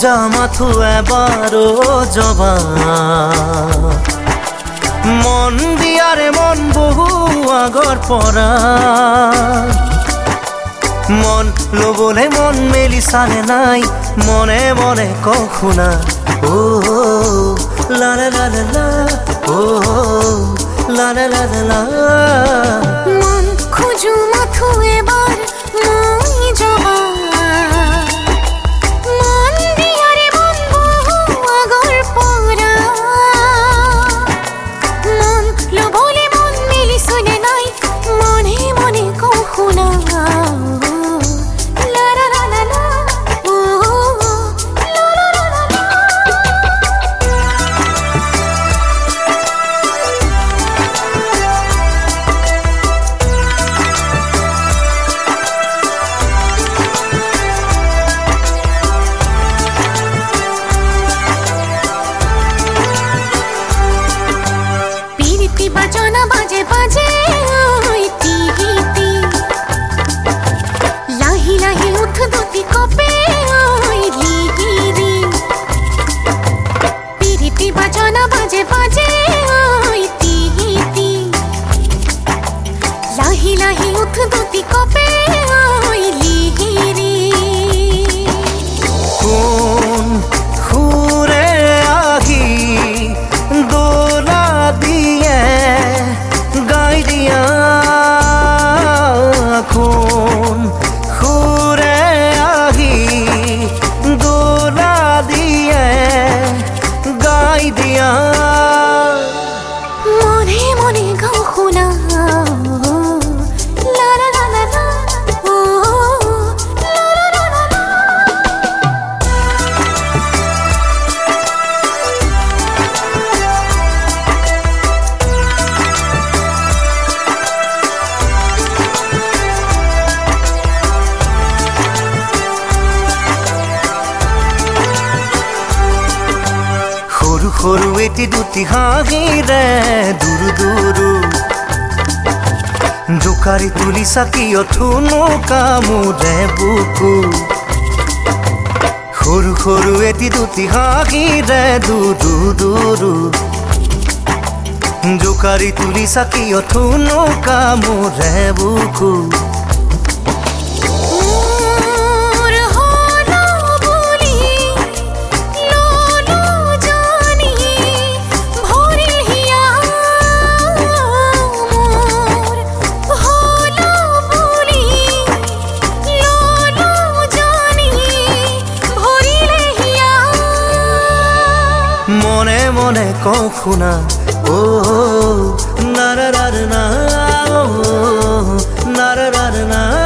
খোঁজা মাথু এবারও জবা মন দিয়ারে মন বহু আগর পরা। মন লবলে মন মেলি সানে নাই, মনে মনে কখুনা। ও नहीं मुख दुती कोपे आईली সৰু এটি দুটি হাঁহিৰে দূৰু দূৰু জোকাৰি তুলি চাকি অথুনো কামোৰে বুকু সৰু সৰু এটি দুটি হাঁহিৰে দূৰু দূৰু জোকাৰি তুলি চাকি অথুনো কামোৰে বুকু মনে কখনা ও নারার না নারার না।